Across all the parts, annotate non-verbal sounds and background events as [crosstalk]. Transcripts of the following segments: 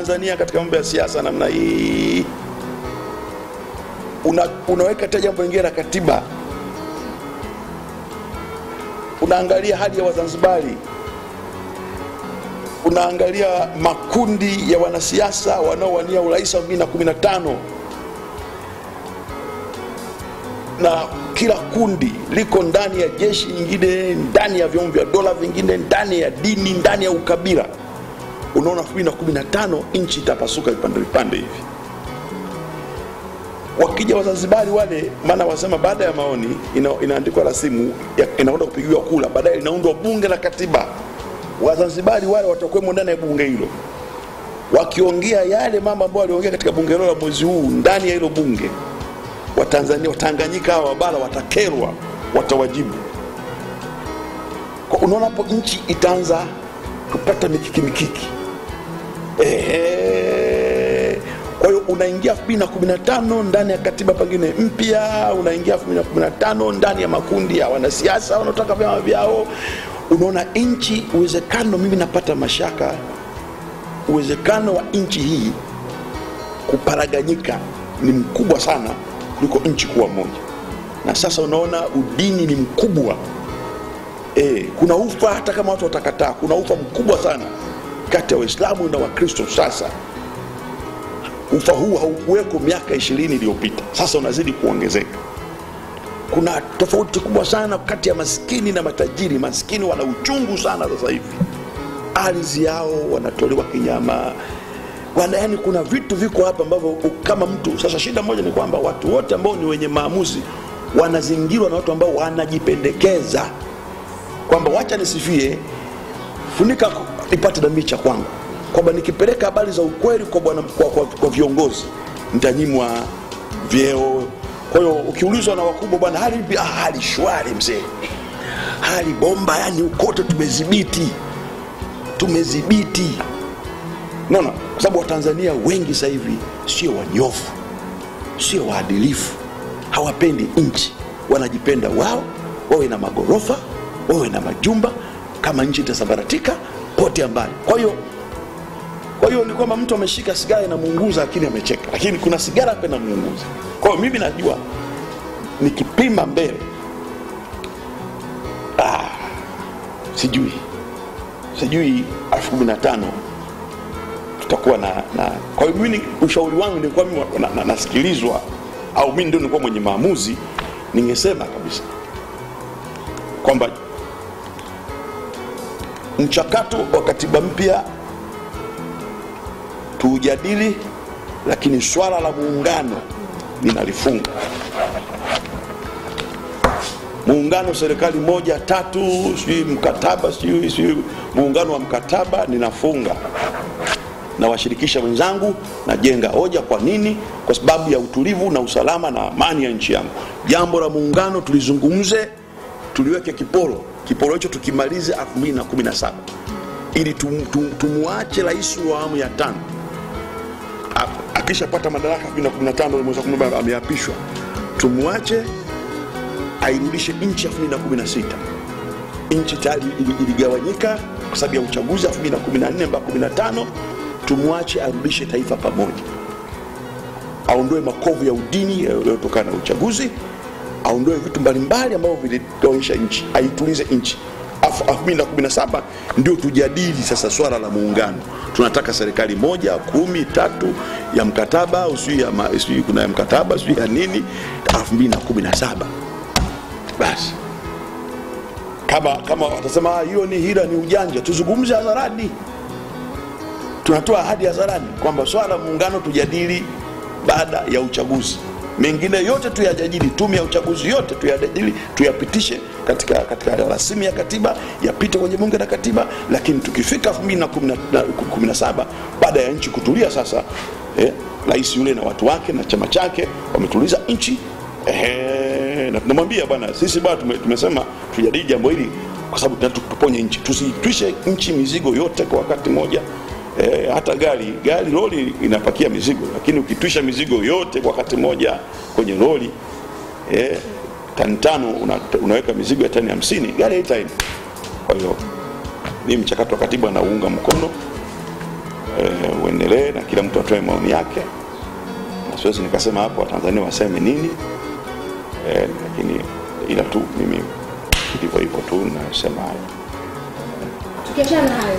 Tanzania katika mambo ya siasa namna hii. Una, unaweka hata jambo lingine la katiba, unaangalia hali ya Wazanzibari, unaangalia makundi ya wanasiasa wanaowania urais wa 2015 na kila kundi liko ndani ya jeshi nyingine, ndani ya vyombo vya dola vingine, ndani ya dini, ndani ya ukabila. Unaona 2015 nchi itapasuka vipande vipande hivi. Wakija Wazanzibari wale, maana wasema baada ya maoni ina, inaandikwa rasimu inakwenda kupigiwa kula, baadaye linaundwa bunge la katiba. Wazanzibari wale watakuwemo ndani ya bunge hilo, wakiongea yale mambo ambayo waliongea katika bunge hilo la mwezi huu, ndani ya hilo bunge Watanzania, Watanganyika hawa wabara watakerwa, watawajibu. Kwa unaona hapo nchi itaanza kupata mikiki mikiki. Kwa hiyo unaingia 2015 ndani ya katiba pengine mpya, unaingia 2015 ndani ya makundi ya wanasiasa wanaotaka vyama vyao. Unaona nchi, uwezekano, mimi napata mashaka, uwezekano wa nchi hii kuparaganyika ni mkubwa sana kuliko nchi kuwa moja. Na sasa unaona udini ni mkubwa e, kuna ufa hata kama watu watakataa, kuna ufa mkubwa sana kati ya Waislamu na Wakristo. Sasa ufa huu haukuweko miaka ishirini iliyopita, sasa unazidi kuongezeka. Kuna tofauti kubwa sana kati ya maskini na matajiri. Maskini wana uchungu sana sasa hivi, ardhi yao wanatolewa kinyama wana, yani kuna vitu viko hapa ambavyo kama mtu sasa. Shida moja ni kwamba watu wote ambao ni wenye maamuzi wanazingirwa na watu ambao wanajipendekeza kwamba wacha nisifie, funika nipate nami cha kwangu, kwamba nikipeleka habari za ukweli kwa, bwana, kwa, kwa, kwa viongozi nitanyimwa vyeo. Kwa hiyo ukiulizwa na wakubwa, bwana, hali ipi? Ah, hali shwari mzee, hali bomba, yani ukote tumedhibiti, tumedhibiti naona kwa sababu watanzania wengi sasa hivi sio wanyofu sio waadilifu. Hawapendi nchi. Wanajipenda wao wawe na magorofa wawe na majumba. Kama nchi itasambaratika pote mbali kwa hiyo kwa hiyo ni kwamba mtu ameshika sigara inamuunguza lakini amecheka. Lakini kuna sigara hapa inamuunguza kwa hiyo mimi najua nikipima mbele ah, sijui sijui elfu kumi na tano tutakuwa na, na kwa hiyo mimi ushauri wangu nilikuwa mimi na, na, nasikilizwa au mimi ndio nilikuwa mwenye maamuzi ningesema kabisa kwamba mchakato wa katiba mpya. Tuujadili lakini swala la muungano linalifunga muungano serikali moja tatu sijui mkataba sijui sijui muungano wa mkataba ninafunga. Nawashirikisha wenzangu najenga hoja kwa nini? Kwa sababu ya utulivu na usalama na amani ya nchi yangu. Jambo la muungano tulizungumze tuliweke kiporo kiporo hicho tukimalize 2017 ili tum, tum, tumwache rais wa awamu ya tano. Akishapata madaraka 2015 mwezi wa 12 ameapishwa. Tumwache airudishe nchi 2016 nchi tayari iligawanyika kwa sababu ya uchaguzi 2014 mpaka 15 tumwache arudishe taifa pamoja. Aondoe makovu ya udini yaliyotokana na uchaguzi aondoe vitu mbalimbali ambavyo vilitoesha nchi aitulize nchi. Afu- 2017 ndio tujadili sasa swala la muungano. Tunataka serikali moja kumi tatu ya mkataba au sijui ya sijui kuna ya mkataba sijui ya nini. 2017 basi. Kama kama watasema "Ah, hiyo ni hila ni ujanja tuzungumze hadharani. Tunatoa ahadi hadharani kwamba swala la muungano tujadili baada ya uchaguzi mengine yote tuyajadili tume ya uchaguzi yote tuyajadili tuyapitishe katika, katika rasimu ya katiba yapite kwenye bunge la katiba. Lakini tukifika 2017 baada ya nchi kutulia sasa eh, rais yule na watu wake na chama chake wametuliza nchi. Ehe, na tunamwambia bwana sisi bwana tume, tumesema tujadili jambo hili kwa sababu tunataka tuponye nchi. Tusitwishe nchi mizigo yote kwa wakati mmoja e, hata gari gari lori inapakia mizigo lakini ukitwisha mizigo yote kwa wakati mmoja kwenye lori e, tani tano una, unaweka mizigo ya tani hamsini gari haitaenda. Kwa hiyo ni mchakato wa katiba nauunga mkono. Eh, uendelee na kila mtu atoe maoni yake. Na siwezi nikasema hapo watanzania waseme nini. E, lakini ila tu mimi ndivyo hivyo tu nasema hayo. Tukiachana na hayo,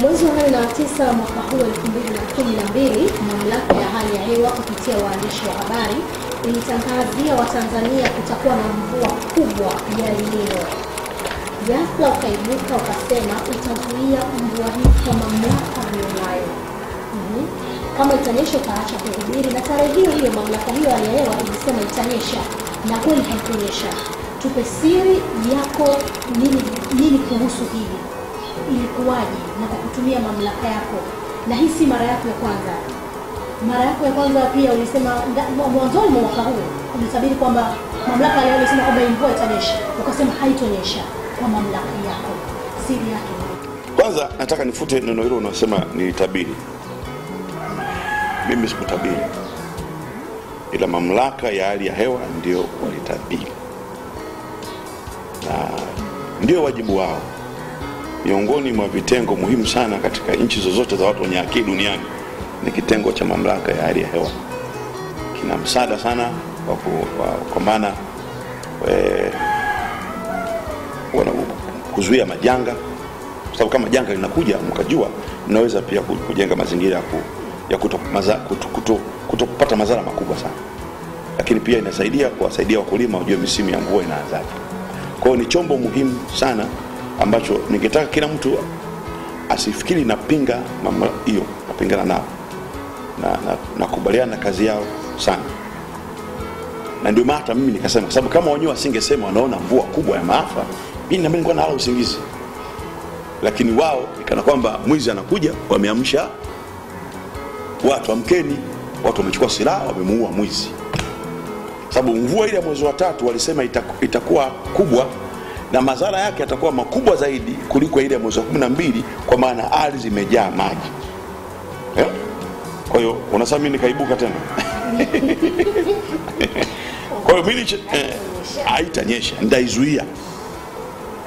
mwezi wa nane na tisa mwaka huu elfu mbili na kumi na mbili mamlaka ya hali ya hewa kupitia waandishi wa habari ilitangazia Watanzania kutakuwa na mvua kubwa ya Nino. Ghafla ukaibuka ukasema utazuia mvua hii kwa mamlaka ulionayo. -hmm. Kama itanyesha utaacha kuhubiri, na tarehe hiyo hiyo mamlaka hiyo ya hali ya hewa ilisema itanyesha, na kweli haikunyesha. Tupe siri yako, nini, nini kuhusu hili ilikuwaje na kwa kutumia mamlaka yako? Na hii si mara yako ya kwanza. Mara yako ya kwanza pia ulisema mwanzoni mwa mwaka huu ulitabiri kwamba mamlaka leo ilisema kwamba mvua itanyesha. Ukasema haitonyesha kwa mamlaka yako. Siri yake kwanza nataka nifute neno hilo unaosema nilitabiri mimi sikutabiri. Ila mamlaka ya hali ya hewa ndio walitabiri. Na ndio wajibu wao miongoni mwa vitengo muhimu sana katika nchi zozote za watu wenye akili duniani ni kitengo cha mamlaka ya hali ya hewa. Kina msaada sana kwa maana eh, kuzuia majanga. Kwa sababu kama janga linakuja mkajua mnaweza pia kujenga mazingira ya, ku, ya kuto, kuto, kuto, kuto madhara makubwa sana. Lakini pia inasaidia kuwasaidia wakulima wajue misimu ya mvua inaanzaje. Kwa hiyo ni chombo muhimu sana ambacho ningetaka kila mtu asifikiri napinga mambo hiyo napingana nao. Na, na, nakubaliana na kazi yao sana. Na ndio maana hata mimi nikasema kwa sababu kama wenyewe wasingesema wanaona mvua kubwa ya maafa mimi nami nilikuwa nalala usingizi. Lakini wao ikana kwamba mwizi anakuja wameamsha watu amkeni. Watu wamechukua silaha wamemuua mwizi. Sababu mvua ile ya mwezi wa tatu walisema itaku- itakuwa kubwa na madhara yake yatakuwa makubwa zaidi kuliko ile ya mwezi wa kumi na mbili kwa maana ardhi imejaa maji. Eh? kwa hiyo unasema mi nikaibuka tena? [laughs] Kwa hiyo mimi eh, haitanyesha nitaizuia.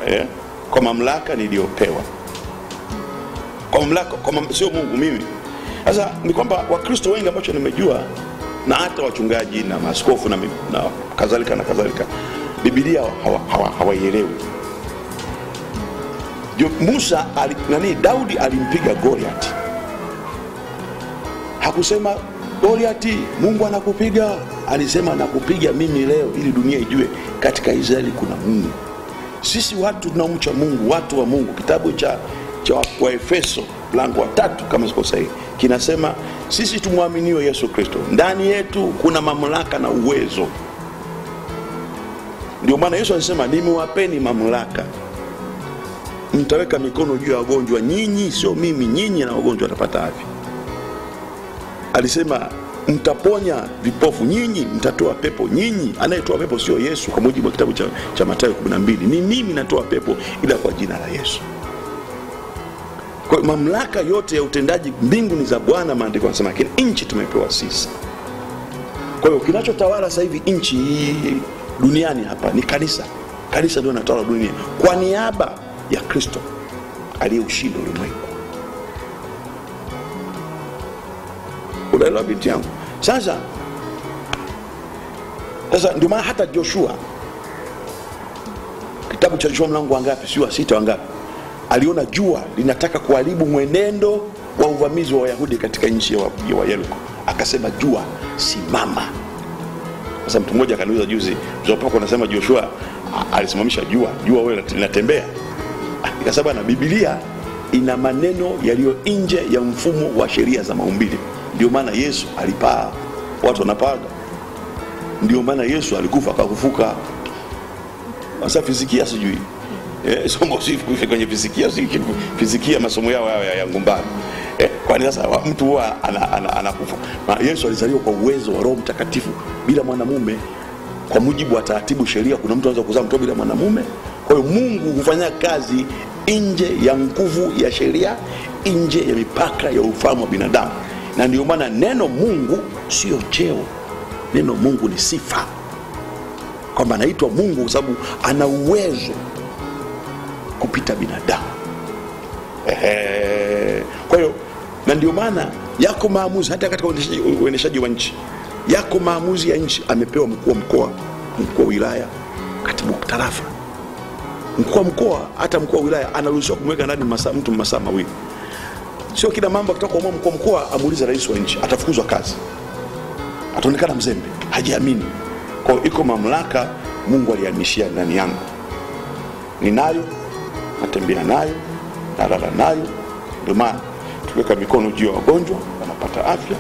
Eh, kwa mamlaka niliyopewa. Kwa mamlaka kwa mam, sio mungu mimi. Sasa ni kwamba wakristo wengi ambacho nimejua na hata wachungaji na maskofu na, na kadhalika na kadhalika bibilia hawaielewi hawa, hawa hawaielewi. Musa ali, nani daudi alimpiga goliati. Hakusema goliati mungu anakupiga. Alisema nakupiga mimi leo ili dunia ijue katika israeli kuna mungu. Sisi watu tunaomcha mungu watu wa mungu. Kitabu cha, cha waefeso mlango wa tatu kama siko sahihi kinasema sisi tumwaminiwe yesu kristo. Ndani yetu kuna mamlaka na uwezo ndio maana yesu alisema nimewapeni mamlaka. Mtaweka mikono juu ya wagonjwa nyinyi sio mimi nyinyi na wagonjwa watapata afya. Alisema mtaponya vipofu nyinyi mtatoa pepo nyinyi anayetoa pepo sio yesu kwa mujibu wa kitabu cha, cha matayo 12 ni mimi natoa pepo ila kwa jina la yesu. Kwa mamlaka yote ya utendaji mbingu ni za bwana maandiko anasema lakini nchi tumepewa sisi. Kwa hiyo kinachotawala sasa hivi nchi duniani hapa ni kanisa. Kanisa ndio linatawala dunia. Kwa niaba ya kristo aliyeushinda ulimwengu. Unaelewa binti yangu? Sasa sasa ndio maana hata joshua kitabu cha joshua mlango wangapi sio sita wangapi aliona jua linataka kuharibu mwenendo wa uvamizi wa wayahudi katika nchi ya wa- ya wayeriko akasema jua simama sasa mtu mmoja akaniuza juzi zopako anasema joshua alisimamisha jua jua wewe linatembea. Nikasema bwana Biblia ina maneno yaliyo nje ya mfumo wa sheria za maumbile. Ndio maana yesu alipaa. Watu wanapaga ndio maana yesu alikufa akafufuka sasa fizikia sijui. Eh, [laughs] somo sifu kwenye fizikia fizikia masomo yao yao ya, ngumbani kwani sasa mtu huwa anakufa ana, ana, ana yesu alizaliwa kwa uwezo wa roho mtakatifu bila mwanamume. Kwa mujibu wa taratibu sheria kuna mtu anaweza kuzaa mtoto bila mwanamume. Kwa hiyo mungu hufanya kazi nje ya nguvu ya sheria nje ya mipaka ya ufahamu wa binadamu. Na ndio maana neno mungu sio cheo. Neno mungu ni sifa. Kwamba anaitwa mungu kwa sababu ana uwezo kupita binadamu. Ehe. Na ndio maana yako maamuzi hata katika uendeshaji- wa nchi yako maamuzi ya nchi. Amepewa mkuu wa mkoa mkuu wa wilaya katibu tarafa. Mkuu wa mkoa hata mkuu wa wilaya anaruhusiwa kumweka ndani masaa, mtu masaa mawili. Sio kila mambo akitoka kuamua mkuu wa mkoa amuulize rais wa nchi atafukuzwa kazi. Ataonekana mzembe hajiamini. Kwao iko mamlaka mungu alihamishia ndani yangu. Ninayo natembea nayo nalala nayo. Ndio maana tukiweka mikono juu ya wagonjwa wanapata afya.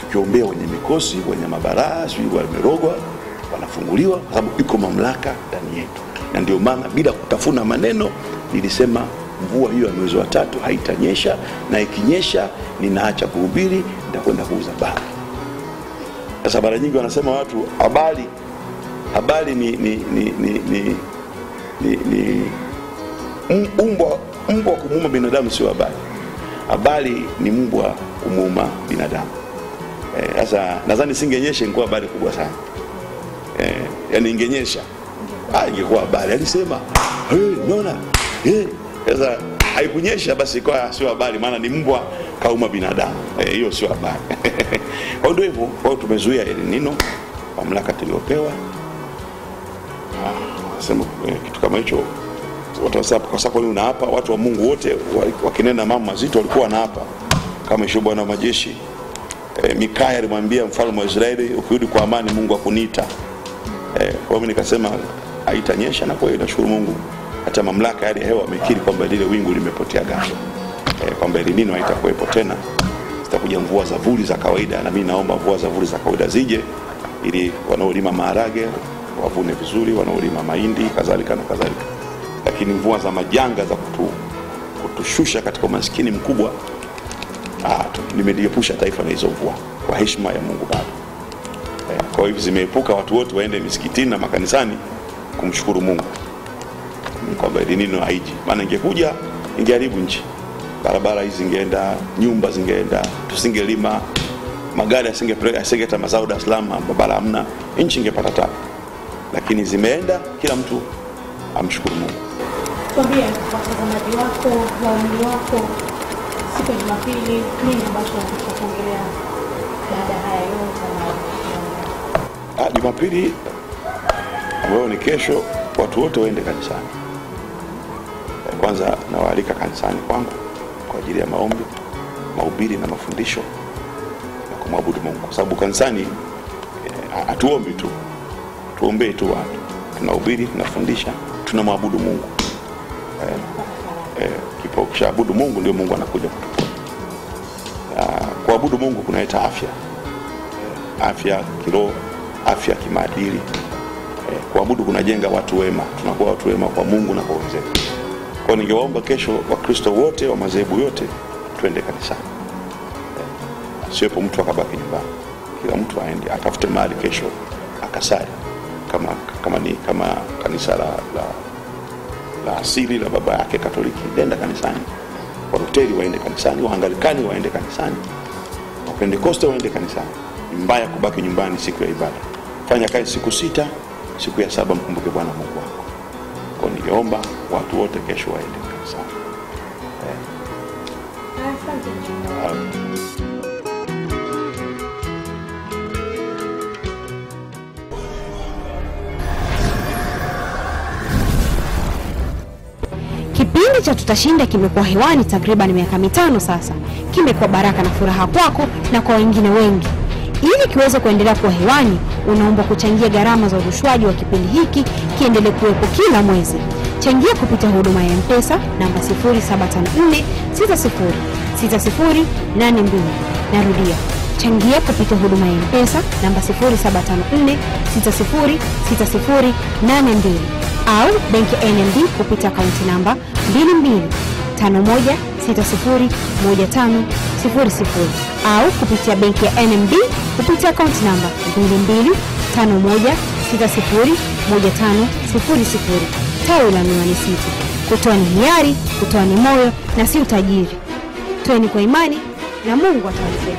Tukiombea wenye mikosi wenye mabaraa sijui wamerogwa wanafunguliwa kwa sababu iko mamlaka ndani yetu. Na ndio maana bila kutafuna maneno nilisema mvua hiyo ya mwezi wa tatu haitanyesha na ikinyesha ninaacha kuhubiri nitakwenda kuuza bangi sasa mara nyingi wanasema watu habari habari ni ni ni ni, ni, ni, ni umbwa umbwa mbwa kumuuma binadamu sio habari habari ni mbwa kumuuma binadamu. Eh, sasa nadhani singenyesha ingekuwa habari kubwa sana. Eh, yani ingenyesha. Ah, ingekuwa habari. Alisema hey, unaona sasa sasa haikunyesha basi ikawa sio habari maana ni mbwa kauma binadamu. Eh, hiyo sio habari. [laughs] Kwa ndio hivyo kwa tumezuia El Nino mamlaka tuliopewa. Ah, sema eh, kitu kama hicho watu wa sapa, kwa sababu kwani unaapa watu wa Mungu wote wa- wakinena mambo mazito walikuwa wanaapa kama ishu bwana wa majeshi e, Mikaya alimwambia mfalme wa Israeli ukirudi kwa amani Mungu akuniita e, kwa hiyo mimi nikasema haitanyesha na kwa hiyo nashukuru Mungu. Hata mamlaka ya hewa amekiri kwamba lile wingu limepotea ghafla. E, kwamba El Nino haitakuwepo tena. Zitakuja mvua za vuli za kawaida na mimi naomba mvua za vuli za kawaida zije ili wanaolima maharage wavune vizuri wanaolima mahindi kadhalika na kadhalika lakini mvua za majanga za kutu, kutushusha katika umaskini mkubwa limeliepusha nimeliepusha taifa na hizo mvua kwa heshima ya Mungu Baba. E, kwa hivyo zimeepuka watu wote waende misikitini na makanisani kumshukuru Mungu kwamba ilinino Nino haiji, maana ingekuja ingeharibu nchi, barabara hizi zingeenda, nyumba zingeenda, tusingelima, magari asingeleta mazao Dar es Salaam, barabara hamna, nchi ingepata tabu, lakini zimeenda, kila mtu amshukuru Mungu. Watazamaji wako, waumini wako, siku ya Jumapili, nini ambacho baada ya haya yote Ah, Jumapili ambayo ni kesho, watu wote waende kanisani. Kwanza nawaalika kanisani kwangu kwa ajili ya maombi, mahubiri na mafundisho na kumwabudu Mungu, kwa sababu kanisani eh, hatuombi tu, tuombee tu watu, tunahubiri, tunafundisha, tunamwabudu Mungu. Eh, eh, kipo Mungu ndio Mungu anakuja kutuponya. Ah, Kuabudu Mungu kunaleta afya afya kiroho, afya kimaadili. Eh, kuabudu kunajenga watu wema, tunakuwa watu wema kwa Mungu na kwa wenzetu. Kwa ningewaomba kesho Wakristo wote wa madhehebu yote tuende kanisani, eh, asiwepo mtu akabaki nyumbani, kila mtu aende atafute mahali kesho akasali, kama, kama ni kama kanisa la, la, la asili la baba yake Katoliki, nenda kanisani. Waluteri waende kanisani, Waangalikani waende kanisani, Wapentekoste waende kanisani. Ni mbaya kubaki nyumbani siku ya ibada. Fanya kazi siku sita, siku ya saba mkumbuke Bwana Mungu wako. Kwa niliomba ningeomba watu wote kesho waende kanisani. asante Cha Tutashinda kimekuwa hewani takriban miaka mitano sasa. Kimekuwa baraka na furaha kwako na kwa wengine wengi. Ili kiweze kuendelea kuwa hewani, unaomba kuchangia gharama za urushwaji wa kipindi hiki kiendelee kuwepo kila mwezi. Changia kupitia huduma ya M-Pesa namba 0754 60 6082. Narudia, changia kupitia huduma ya M-Pesa namba 0754 60 6082 au benki NMB kupitia akaunti namba 2251601500 au kupitia benki ya NMB kupitia akaunti namba 2251601500 tawi la Miwani City. Kutoa ni hiari, kutoa ni moyo na si utajiri. Toeni kwa imani na Mungu atawezesha.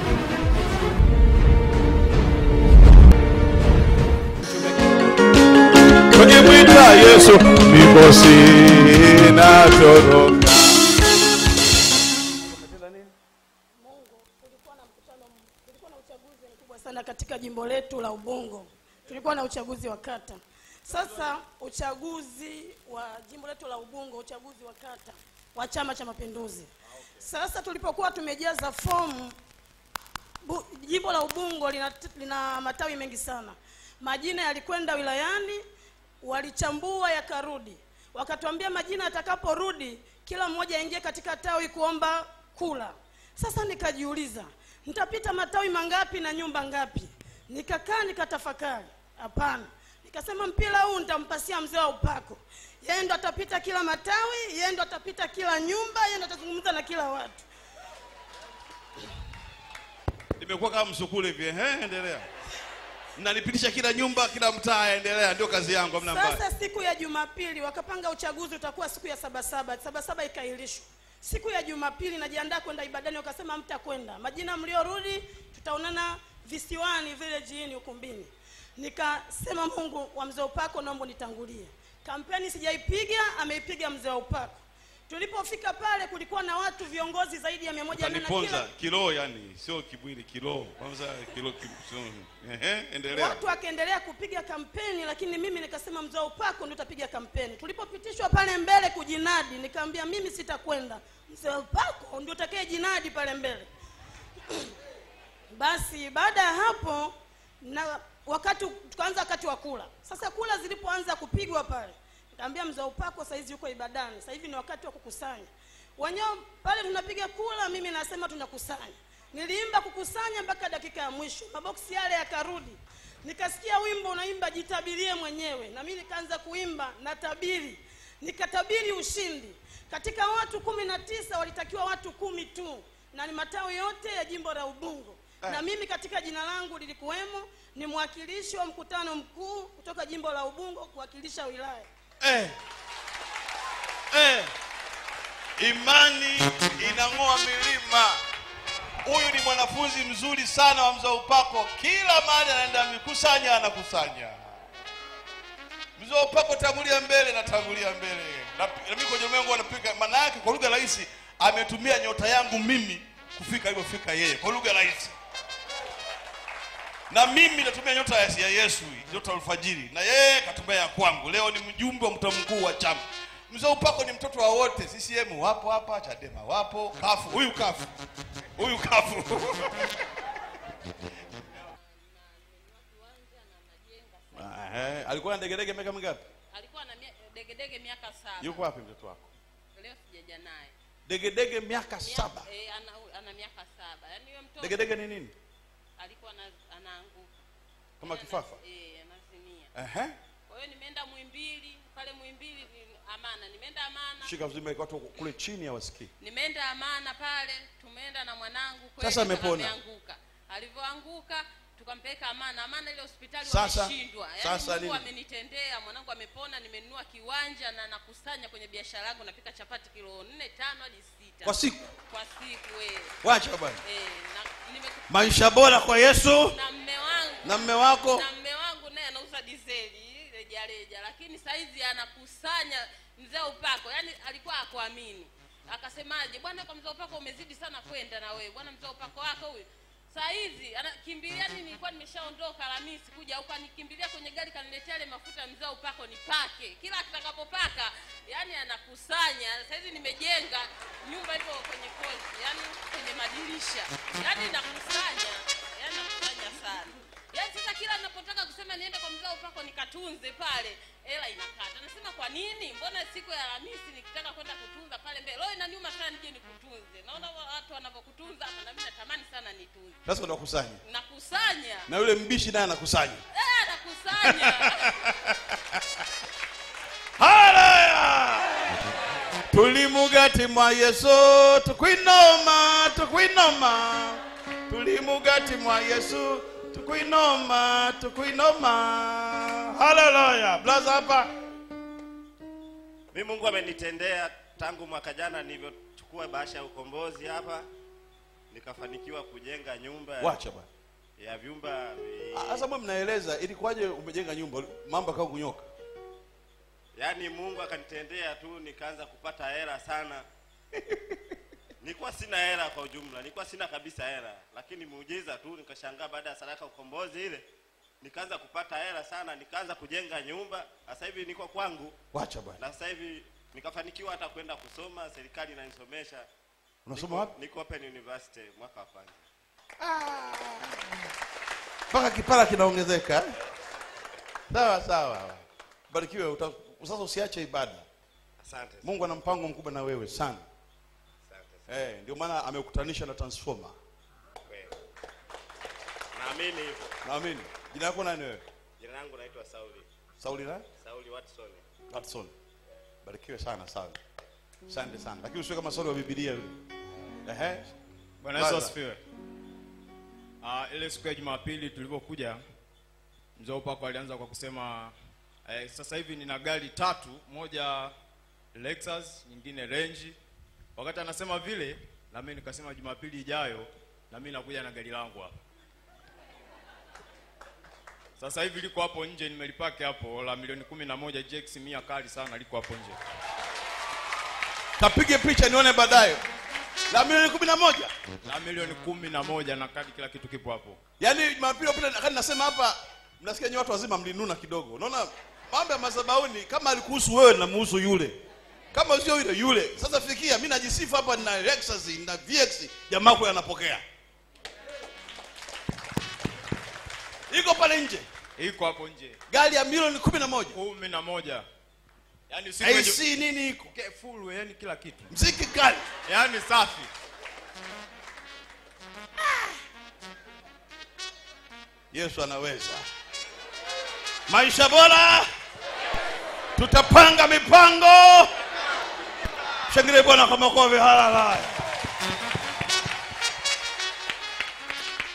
Tukimwita Yesu inatoroka. uchaguzi mkubwa sana katika jimbo letu la Ubungo. Tulikuwa na uchaguzi wa kata. Sasa uchaguzi wa jimbo letu la Ubungo, uchaguzi wa kata wa Chama cha Mapinduzi. Sasa tulipokuwa tumejaza fomu jimbo la Ubungo lina, lina matawi mengi sana. Majina yalikwenda wilayani, walichambua yakarudi, wakatuambia majina atakaporudi kila mmoja aingie katika tawi kuomba kula. Sasa nikajiuliza nitapita matawi mangapi na nyumba ngapi? Nikakaa nikatafakari, hapana. Nikasema mpira huu nitampasia mzee wa upako, yeye ndo atapita kila matawi, yeye ndo atapita kila nyumba, yeye ndo atazungumza na kila watu. imekuwa kama msukule hivi endelea mnanipitisha kila nyumba kila mtaa endelea ndio kazi yangu mbaya Sasa siku ya Jumapili wakapanga uchaguzi utakuwa siku ya sabasaba, sabasaba ikailishwa. Siku ya Jumapili najiandaa kwenda ibadani, wakasema mtakwenda, majina mliorudi tutaonana visiwani village inn ukumbini. Nikasema Mungu wa mzee upako, naomba nitangulie. Kampeni sijaipiga, ameipiga mzee upako. Tulipofika pale kulikuwa na watu viongozi zaidi ya mia moja na kila yani sio kibwili kilo kwanza kilo kibwili. ehe endelea watu wakaendelea kupiga kampeni, lakini mimi nikasema mzee upako ndio utapiga kampeni. Tulipopitishwa pale mbele kujinadi, nikamwambia mimi sitakwenda, mzee upako ndio utakaye jinadi pale mbele. [clears throat] Basi baada ya hapo na wakati tukaanza wakati wa kula. Sasa kula zilipoanza kupigwa pale, nikamwambia mzee upako saizi yuko ibadani, sasa hivi ni wakati wa kukusanya. Wenyewe pale tunapiga kula, mimi nasema tunakusanya. Niliimba kukusanya mpaka dakika ya mwisho, maboksi yale yakarudi. Nikasikia wimbo unaimba jitabirie mwenyewe, na mimi nikaanza kuimba na tabiri, nikatabiri ushindi. Katika watu kumi na tisa walitakiwa watu kumi tu, na ni matawi yote ya jimbo la Ubungo na mimi katika jina langu lilikuwemo, ni mwakilishi wa mkutano mkuu kutoka jimbo la Ubungo kuwakilisha wilaya. Eh. Eh. imani inang'oa milima. Huyu ni mwanafunzi mzuri sana wa mzee upako. Kila mahali anaenda mikusanya anakusanya. Mzee upako tangulia mbele na tangulia mbele. Na mimi kwenye ulimwengu anapiga maana yake kwa lugha rahisi ametumia nyota yangu mimi kufika alivyofika yeye kwa lugha rahisi na mimi natumia nyota ya Yesu hii, nyota ya alfajiri, na yeye katumia ya kwangu. Leo ni mjumbe wa mkutano mkuu wa chama. Mzee Upako ni mtoto wa wote. CCM wapo hapa, Chadema wapo, kafu huyu kafu huyu kafu [laughs] eh, alikuwa na degedege miaka mingapi? alikuwa na degedege miaka saba Yuko wapi mtoto wako? leo sijaja naye Degedege miaka Miaka- saba. eh, ana, ana miaka saba yaani huyo mtoto Degedege ni nini? Kama kifafa? eh, anazimia Ehe. kwa hiyo nimeenda mwimbili pale mwimbili amana nimeenda amana Shika vizuri watu kule chini hawasikii. nimeenda amana pale tumeenda na mwanangu kweli Sasa amepona. alivyoanguka tukampeleka amana. Amana ile hospitali Sasa- wameshindwa. Yaani sasa Mungu amenitendea mwanangu amepona nimenunua kiwanja na nakusanya kwenye biashara yangu napika chapati kilo nne tano hadi sita. Kwa siku. kwa siku eh. Wacha bwana. Eh, na, nime, Maisha bora kwa Yesu. Na mme wangu. Na mme wako. na mme wangu naye anauza dizeli rejareja. Lakini saizi anakusanya mzee upako. Yaani alikuwa akuamini akasemaje? Bwana kwa mzee upako umezidi sana kwenda na wewe. Bwana mzee upako wako huyu saa hizi anakimbilia nini? Nilikuwa nimeshaondoka Alhamisi kuja huko anikimbilia kwenye gari kaniletea ile mafuta mzee upako nipake. Kila atakapopaka yani anakusanya. Saa hizi nimejenga nyumba hivyo kwenye kozi yani kwenye madirisha. Yani nakusanya niende pako nikatunze pale hela inakata. Nasema kwa nini? Mbona siku ya Alhamisi nikitaka kwenda kutunza pale mbele? Leo inaniuma sana nije nikutunze. Naona watu wanavyokutunza hapa na mimi natamani sana nitunze. Sasa unakusanya. nakusanya. Na yule mbishi naye anakusanya. eh nakusanya. [laughs] Haleluya! Tuli mugati mwa Yesu tukwinoma tukwinoma tuli mugati mwa Yesu tukwinoma tukuinoma. Haleluya. Blaza hapa. Mi mungu amenitendea tangu mwaka jana nilivyochukua bahasha ya ukombozi hapa nikafanikiwa kujenga nyumba wacha bwana. ya vyumba vi- Ah, sasa mbona mnaeleza ilikuwaje umejenga nyumba? Mambo akawa kunyoka. Yaani mungu akanitendea tu nikaanza kupata hela sana [laughs] nilikuwa sina hela kwa ujumla nilikuwa sina kabisa hela lakini muujiza tu nikashangaa baada ya sadaka ukombozi ile nikaanza kupata hela sana nikaanza kujenga nyumba sasa hivi niko kwangu. Wacha bwana. Na sasa hivi nikafanikiwa hata kwenda kusoma serikali inanisomesha. Unasoma wapi? niko open university mwaka wa kwanza. Mpaka kipara kinaongezeka eh? sawa sawa. Barikiwe uta, sasa usiache ibada. Asante. Mungu ana mpango mkubwa na wewe sana eh, ndio maana amekutanisha na transformer. Kweli naamini hivyo. Naamini. Jina lako nani wewe? Jina langu naitwa sauli. Sauli na? Sauli watson. Watson. Barikiwe sana sana asante sana. Lakini usiwe kama sauli wa Biblia yule. Ehe. Bwana Yesu asifiwe. Ah, ile siku ya Jumapili tulipokuja mzee upako alianza kwa kusema eh, sasa hivi nina gari tatu, moja Lexus, nyingine Range. Wakati anasema vile, na mimi nikasema Jumapili ijayo na mimi nakuja na gari langu hapa. Sasa hivi liko hapo nje, nimelipaki hapo la milioni kumi na moja JX mia kali sana, liko hapo nje. kapige picha nione baadaye la milioni kumi na moja La milioni kumi na moja na kadi, kila kitu kipo hapo. yaani jumapili iliyopita kadi nasema hapa mnasikia nyi watu wazima mlinuna kidogo unaona mambo ya mazabauni kama alikuhusu wewe namuhusu yule kama sio yule yule. Sasa fikia mimi najisifu hapa nina Lexus na VX jamaa kwa anapokea, iko pale nje. Iko hapo nje. gari ya milioni kumi na moja. Kumi na moja. Yani AC nini iko? Full yani kila kitu. Mziki kali. Yani safi. Yesu anaweza. Maisha bora. Tutapanga mipango shangilie bwana kwa makofi halala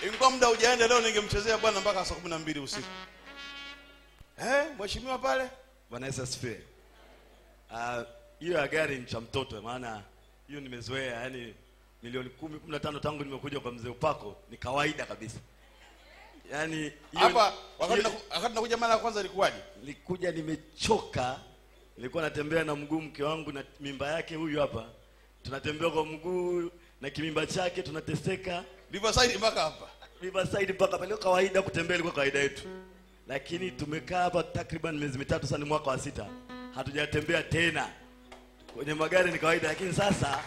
ingekuwa muda hujaenda leo ningemchezea bwana mpaka saa kumi na mbili usiku eh, mheshimiwa pale Bwana Yesu asifiwe. Ah, hiyo ya gari ni cha mtoto, maana hiyo nimezoea, yani milioni kumi kumi na tano tangu nimekuja kwa mzee Upako ni kawaida kabisa. Yani hapa wakati wakati nakuja mara ya kwanza ilikuwaje nilikuja nimechoka, nilikuwa natembea na mguu mke wangu na mimba yake huyu hapa, tunatembea kwa mguu na kimimba chake tunateseka Riverside mpaka hapa Riverside mpaka hapa. pale, kawaida kutembea ilikuwa kawaida yetu, lakini tumekaa hapa takriban miezi mitatu, sasa ni mwaka wa sita, hatujatembea tena. Kwenye magari ni kawaida, lakini sasa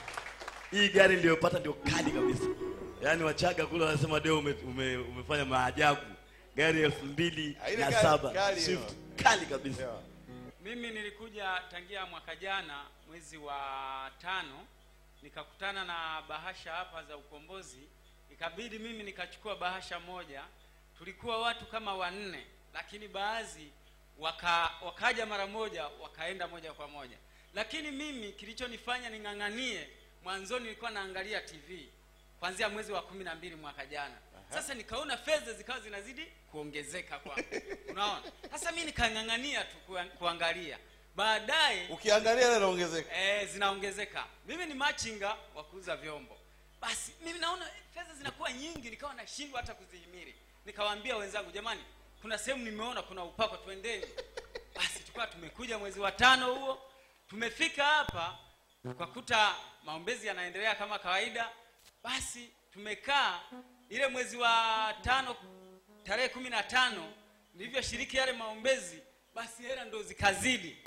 hii gari niliyopata ndio kali kabisa. Yaani Wachaga kule wanasema deo ume, ume, umefanya maajabu. Gari elfu mbili na saba. Swift kali kabisa. Mimi nilikuja tangia mwaka jana mwezi wa tano, nikakutana na bahasha hapa za ukombozi, ikabidi mimi nikachukua bahasha moja. Tulikuwa watu kama wanne, lakini baadhi waka, wakaja mara moja, wakaenda moja kwa moja. Lakini mimi kilichonifanya ning'ang'anie, mwanzoni nilikuwa naangalia TV kuanzia mwezi wa kumi na mbili mwaka jana. Sasa nikaona fedha zikawa zinazidi kuongezeka kwangu, [laughs] unaona. Sasa mimi nikang'ang'ania tu kuangalia, baadaye ukiangalia ile inaongezeka eh, zinaongezeka. Mimi ni machinga wa kuuza vyombo, basi mimi naona fedha zinakuwa nyingi, nikawa nashindwa hata kuzihimili. Nikawaambia wenzangu, jamani, kuna sehemu nimeona kuna upako, twendeni. [laughs] Basi tukawa tumekuja mwezi wa tano huo, tumefika hapa tukakuta maombezi yanaendelea kama kawaida. Basi tumekaa ile mwezi wa tano tarehe kumi na tano nilivyoshiriki yale maombezi, basi hela ndo zikazidi.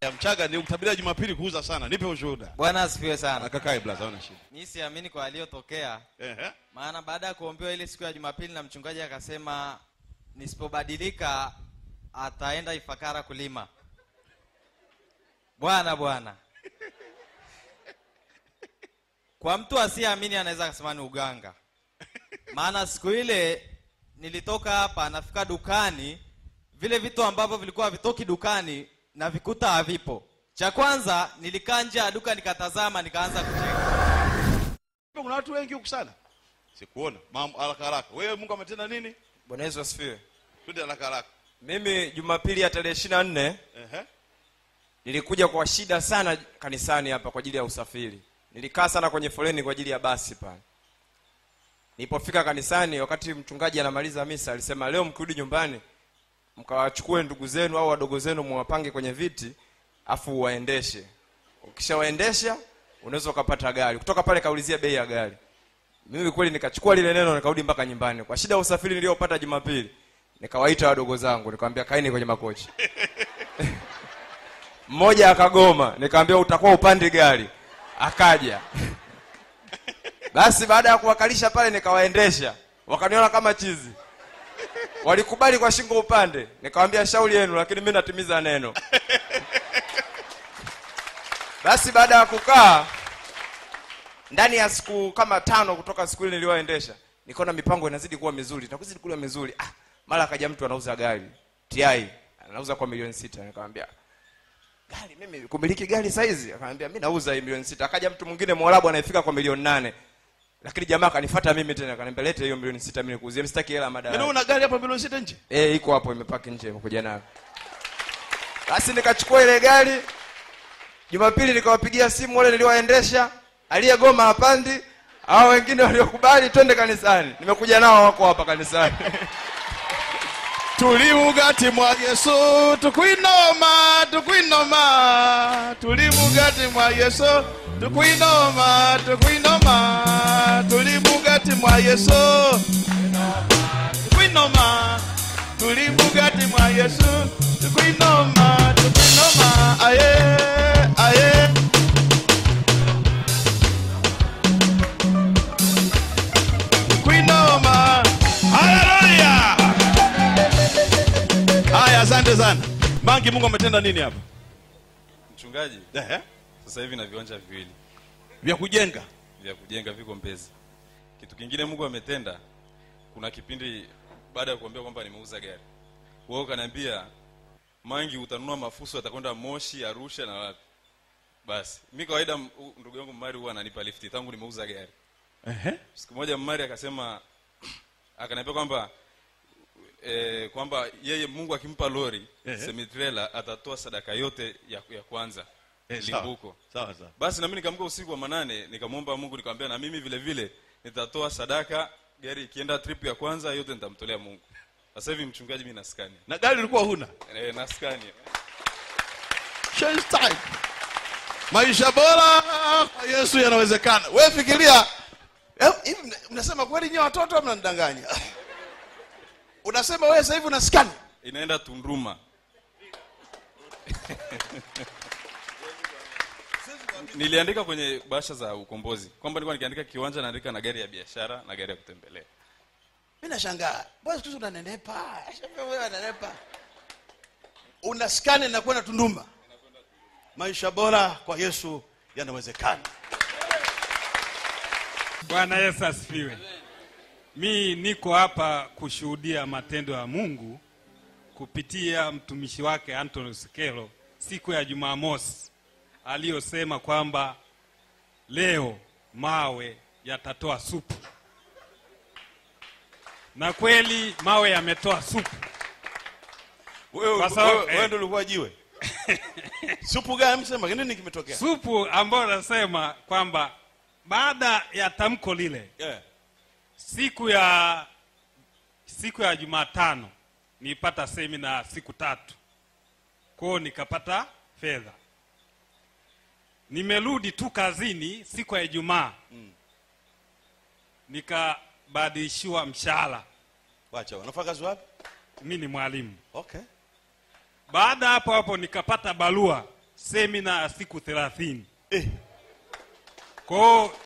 ya mchaga ni mtabiria jumapili kuuza sana nipe ushuhuda Bwana asifiwe sana. akakae blaza una shida Mimi siamini kwa aliyotokea, Ehe. maana baada ya kuombewa ile siku ya Jumapili na mchungaji akasema nisipobadilika ataenda Ifakara kulima. Bwana bwana, kwa mtu asiyeamini anaweza akasema ni uganga, [laughs] maana siku ile nilitoka hapa nafika dukani, vile vitu ambavyo vilikuwa havitoki dukani na vikuta havipo. Cha kwanza nilikaa nje ya duka nikatazama, nikaanza kucheka. kuna watu wengi huku sana sikuona mambo haraka haraka wewe mungu ametenda nini Bwana Yesu asifiwe. twende haraka haraka Mimi Jumapili ya tarehe ishiri na nne nilikuja kwa shida sana kanisani hapa kwa ajili ya usafiri. Nilikaa sana kwenye foleni kwa ajili ya basi pale. Nilipofika kanisani, wakati mchungaji anamaliza misa, alisema leo mkirudi nyumbani mkawachukue ndugu zenu au wadogo zenu mwapange kwenye viti afu waendeshe. ukishawaendesha unaweza ukapata gari. Kutoka pale kaulizia bei ya gari. Mimi kweli nikachukua lile neno nikarudi mpaka nyumbani. Kwa shida ya usafiri niliyopata jumapili nikawaita wadogo zangu nikamwambia kaini kwenye makochi. [laughs] Mmoja akagoma nikamwambia utakuwa upandi gari akaja. Basi baada ya kuwakalisha pale nikawaendesha. Wakaniona kama chizi. Walikubali kwa shingo upande. Nikawambia shauri yenu lakini mi natimiza neno. Basi baada ya kukaa ndani ya siku kama tano kutoka siku ile niliyoendesha nikaona mipango inazidi kuwa mizuri. Nakuzidi kuwa mizuri. Ah, mara akaja mtu anauza gari ti anauza kwa milioni sita. Nikamwambia gari mimi kumiliki gari saizi. Akamwambia mi nauza hii milioni sita. Akaja mtu mwingine mwarabu anayefika kwa milioni nane. Lakini jamaa akanifuata mimi tena akaniambia lete hiyo milioni sita mimi nikuuzie. Msitaki hela madara. Mimi una gari hapa milioni sita nje? Eh iko hapo imepaki nje imekuja nayo. Basi nikachukua ile gari jumapili nikawapigia simu wale niliwaendesha. Aliyegoma hapandi. Hao wengine waliokubali twende kanisani. Nimekuja nao wako hapa kanisani [laughs] tuli mugati mwa yesu tukwinoma tukwinoma tuli mugati mwa yesu tukwinoma tukwinoma tuli mugati mwa yesu tukwinoma tuli mugati mwa yesu tukwinoma mangi mungu ametenda nini hapa? Mchungaji sasa hivi na viwanja viwili. Vya kujenga. Vya kujenga viko mbezi. Kitu kingine mungu ametenda kuna kipindi baada ya kuambia kwamba nimeuza gari. Wao kaniambia mangi utanunua mafuso atakwenda moshi arusha na wapi? Basi mi kawaida ndugu yangu mmari huwa ananipa lifti tangu nimeuza gari. Ehe. siku moja mmari akasema [clears throat] akaniambia kwamba e, kwamba yeye mungu akimpa lori eh, semitrela atatoa sadaka yote ya, ya kwanza. Eh, limbuko. Sawa, sawa. basi nami nikamka usiku wa manane nikamwomba mungu nikamwambia na mimi vile vile nitatoa sadaka gari ikienda trip ya kwanza yote nitamtolea mungu. Sasa hivi mchungaji mimi naskani. Na gari ulikuwa huna? Eh, naskani. Change time. maisha bora kwa yesu yanawezekana. Wewe fikiria eh, mnasema kweli nyewe watoto mnanidanganya [laughs] unasema wewe sasa hivi unasikani inaenda tunduma. Niliandika kwenye bahasha za ukombozi. Kwamba nilikuwa nikiandika kiwanja naandika na gari ya biashara na gari ya kutembelea. Mi nashangaa. Mbona siku unanenepa? Unanenepa. Unaskani na kwenda tunduma? Maisha bora kwa yesu yanawezekana. Bwana Yesu asifiwe. Mi niko hapa kushuhudia matendo ya Mungu kupitia mtumishi wake Anthony Sekelo siku ya Jumamosi aliyosema kwamba leo mawe yatatoa supu, na kweli mawe yametoa supu. wewe wewe ndio ulikuwa jiwe [laughs] supu gani msema nini kimetokea supu ambayo nasema kwamba baada ya tamko lile yeah. Siku ya siku ya Jumatano nilipata semina siku tatu, kwao nikapata fedha. Nimerudi tu kazini siku ya Ijumaa Mm. nikabadilishiwa mshahara. wacha unafanya kazi wapi Mimi ni mwalimu. okay Baada hapo hapo nikapata barua semina ya siku thelathini eh. kwao